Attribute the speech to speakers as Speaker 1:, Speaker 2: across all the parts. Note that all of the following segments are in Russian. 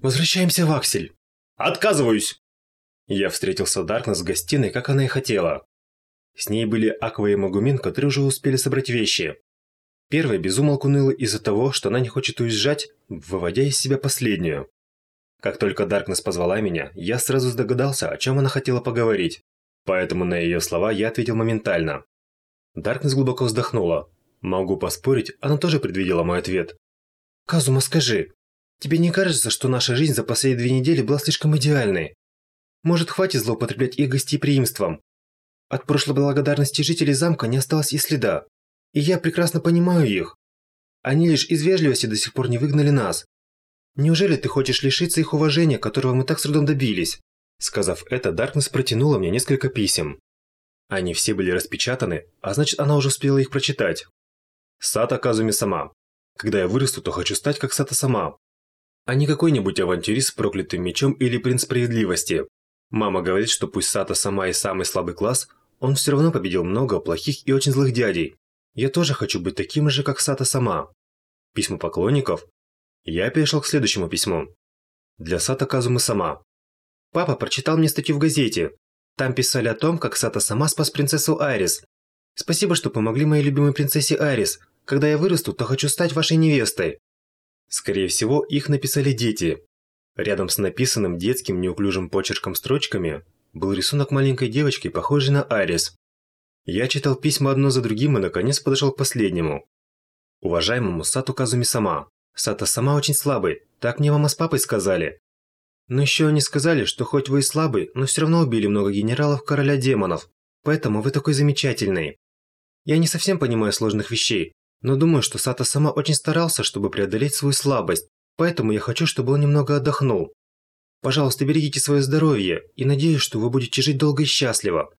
Speaker 1: Возвращаемся в Аксель.
Speaker 2: Отказываюсь.
Speaker 1: Я встретился Даркнесс в гостиной, как она и хотела. С ней были Аква и Магумин, которые уже успели собрать вещи. Первая безумолку ныла из-за того, что она не хочет уезжать, выводя из себя последнюю. Как только Даркнесс позвала меня, я сразу догадался, о чем она хотела поговорить. Поэтому на ее слова я ответил моментально. Даркнесс глубоко вздохнула. Могу поспорить, она тоже предвидела мой ответ. «Казума, скажи, тебе не кажется, что наша жизнь за последние две недели была слишком идеальной? Может, хватит злоупотреблять их гостеприимством? От прошлой благодарности жителей замка не осталось и следа. И я прекрасно понимаю их. Они лишь из вежливости до сих пор не выгнали нас. Неужели ты хочешь лишиться их уважения, которого мы так с трудом добились?» Сказав это, Даркнесс протянула мне несколько писем. Они все были распечатаны, а значит, она уже успела их прочитать. Сата Казуми сама. Когда я вырасту, то хочу стать как Сата сама. А не какой-нибудь авантюрист с проклятым мечом или принц справедливости. Мама говорит, что пусть Сата сама и самый слабый класс, он все равно победил много плохих и очень злых дядей. Я тоже хочу быть таким же, как Сата сама. Письма поклонников. Я перешел к следующему письму. Для Сата Казумы сама. Папа прочитал мне статью в газете. Там писали о том, как Сата сама спас принцессу Айрис. Спасибо, что помогли моей любимой принцессе Айрис. Когда я вырасту, то хочу стать вашей невестой. Скорее всего, их написали дети. Рядом с написанным детским неуклюжим почерком строчками был рисунок маленькой девочки, похожей на Айрис. Я читал письма одно за другим и наконец подошел к последнему. Уважаемому Сату Казуми сама. Сата сама очень слабый, так мне мама с папой сказали. Но еще они сказали, что хоть вы и слабый, но все равно убили много генералов короля демонов, поэтому вы такой замечательный. Я не совсем понимаю сложных вещей, но думаю, что Сата сама очень старался, чтобы преодолеть свою слабость, поэтому я хочу, чтобы он немного отдохнул. Пожалуйста, берегите свое здоровье и надеюсь, что вы будете жить долго и счастливо.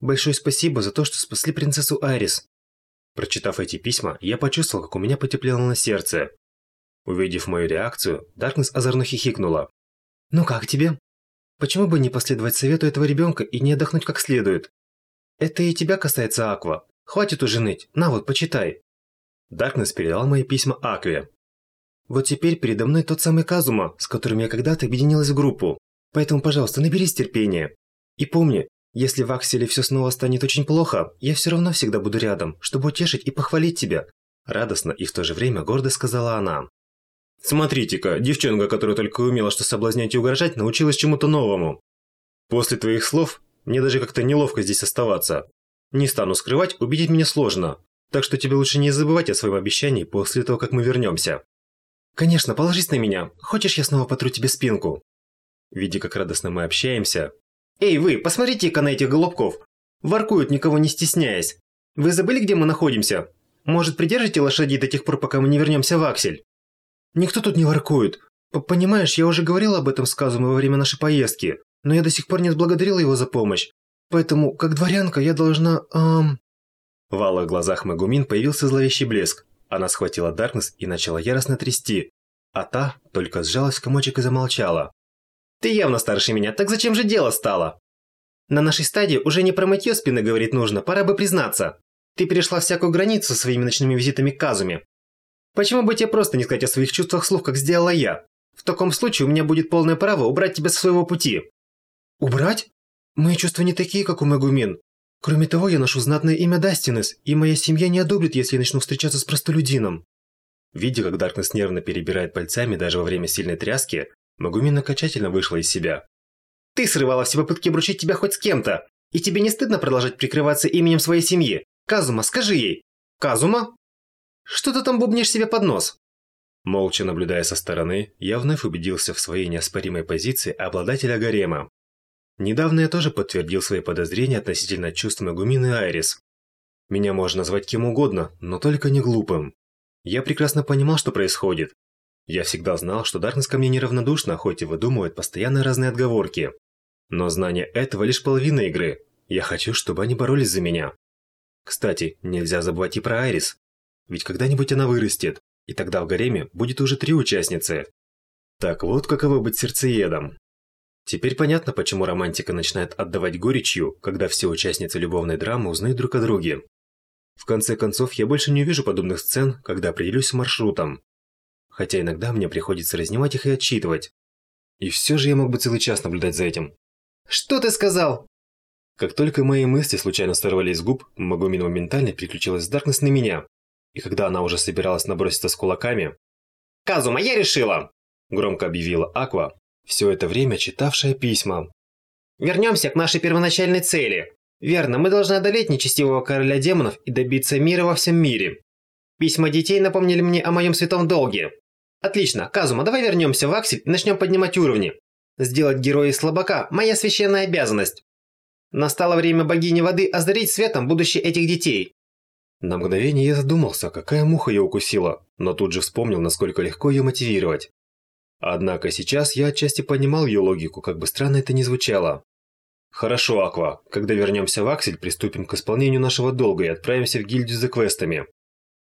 Speaker 1: Большое спасибо за то, что спасли принцессу Айрис. Прочитав эти письма, я почувствовал, как у меня потеплело на сердце. Увидев мою реакцию, Даркнесс озорно хихикнула. «Ну как тебе? Почему бы не последовать совету этого ребенка и не отдохнуть как следует? Это и тебя касается, Аква. Хватит уже ныть. На вот, почитай». Даркнесс передал мои письма Акве. «Вот теперь передо мной тот самый Казума, с которым я когда-то объединилась в группу. Поэтому, пожалуйста, наберись терпения. И помни, если в Акселе все снова станет очень плохо, я все равно всегда буду рядом, чтобы утешить и похвалить тебя». Радостно и в то же время гордо сказала она. Смотрите-ка, девчонка, которая только умела что соблазнять и угрожать, научилась чему-то новому. После твоих слов мне даже как-то неловко здесь оставаться. Не стану скрывать, убедить меня сложно. Так что тебе лучше не забывать о своем обещании после того, как мы вернемся. Конечно, положись на меня. Хочешь, я снова потру тебе спинку? Видя, как радостно мы общаемся. Эй, вы, посмотрите-ка на этих голубков. Воркуют, никого не стесняясь. Вы забыли, где мы находимся? Может, придержите лошадей до тех пор, пока мы не вернемся в Аксель? Никто тут не воркует. П Понимаешь, я уже говорил об этом с Казумой во время нашей поездки, но я до сих пор не отблагодарила его за помощь. Поэтому, как дворянка, я должна... эм...» В алых глазах Магумин появился зловещий блеск. Она схватила Даркнесс и начала яростно трясти. А та только сжалась в комочек и замолчала. «Ты явно старше меня, так зачем же дело стало?» «На нашей стадии уже не про мытье спины говорить нужно, пора бы признаться. Ты перешла всякую границу своими ночными визитами к Казуме. Почему бы тебе просто не сказать о своих чувствах слух, как сделала я? В таком случае у меня будет полное право убрать тебя со своего пути». «Убрать? Мои чувства не такие, как у Мегумин. Кроме того, я ношу знатное имя Дастинес, и моя семья не одобрит, если я начну встречаться с простолюдином». Видя, как Даркнесс нервно перебирает пальцами даже во время сильной тряски, Магумин окончательно вышла из себя. «Ты срывала все попытки обручить тебя хоть с кем-то, и тебе не стыдно продолжать прикрываться именем своей семьи? Казума, скажи ей!» «Казума?» Что ты там бубнишь себе под нос?» Молча наблюдая со стороны, я вновь убедился в своей неоспоримой позиции обладателя гарема. Недавно я тоже подтвердил свои подозрения относительно чувств Магумины Айрис. Меня можно назвать кем угодно, но только не глупым. Я прекрасно понимал, что происходит. Я всегда знал, что Даркнесс ко мне неравнодушна, хоть и выдумывает постоянно разные отговорки. Но знание этого лишь половина игры. Я хочу, чтобы они боролись за меня. Кстати, нельзя забывать и про Айрис. Ведь когда-нибудь она вырастет, и тогда в гареме будет уже три участницы. Так вот, каково быть сердцеедом. Теперь понятно, почему романтика начинает отдавать горечью, когда все участницы любовной драмы узнают друг о друге. В конце концов, я больше не увижу подобных сцен, когда определюсь с маршрутом. Хотя иногда мне приходится разнимать их и отчитывать. И все же я мог бы целый час наблюдать за этим.
Speaker 2: Что ты сказал?
Speaker 1: Как только мои мысли случайно сорвались с губ, Магумин моментально переключилась с Даркнесс на меня. И когда она уже собиралась наброситься с кулаками...
Speaker 2: «Казума, я решила!»
Speaker 1: Громко объявила Аква, все это время читавшая письма.
Speaker 2: «Вернемся к нашей первоначальной цели. Верно, мы должны одолеть нечестивого короля демонов и добиться мира во всем мире. Письма детей напомнили мне о моем святом долге. Отлично, Казума, давай вернемся в Аксель и начнем поднимать уровни. Сделать героя слабака – моя священная обязанность. Настало время богини воды озарить светом будущее этих детей.
Speaker 1: На мгновение я задумался, какая муха ее укусила, но тут же вспомнил, насколько легко ее мотивировать. Однако сейчас я отчасти понимал ее логику, как бы странно это ни звучало. Хорошо, Аква, когда вернемся в Аксель, приступим к исполнению нашего долга и отправимся в гильдию за квестами.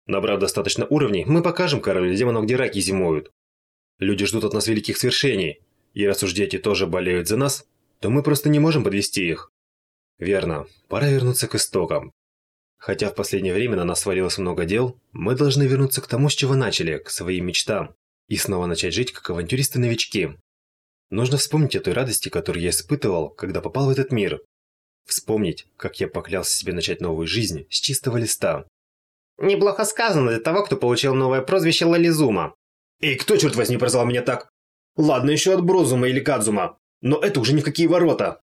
Speaker 1: Набрав достаточно уровней, мы покажем королю демонов, где раки зимуют. Люди ждут от нас великих свершений, и раз уж дети тоже болеют за нас, то мы просто не можем подвести их. Верно, пора вернуться к истокам. Хотя в последнее время на нас свалилось много дел, мы должны вернуться к тому, с чего начали, к своим мечтам, и снова начать жить как авантюристы-новички. Нужно вспомнить о той радости, которую я испытывал, когда попал в этот мир. Вспомнить, как я поклялся себе начать новую жизнь с чистого листа.
Speaker 2: Неплохо сказано для того, кто получил новое прозвище Лализума.
Speaker 3: Эй, кто, черт возьми, прозвал меня так? Ладно, еще от Брозума или Кадзума, но это уже ни в какие ворота.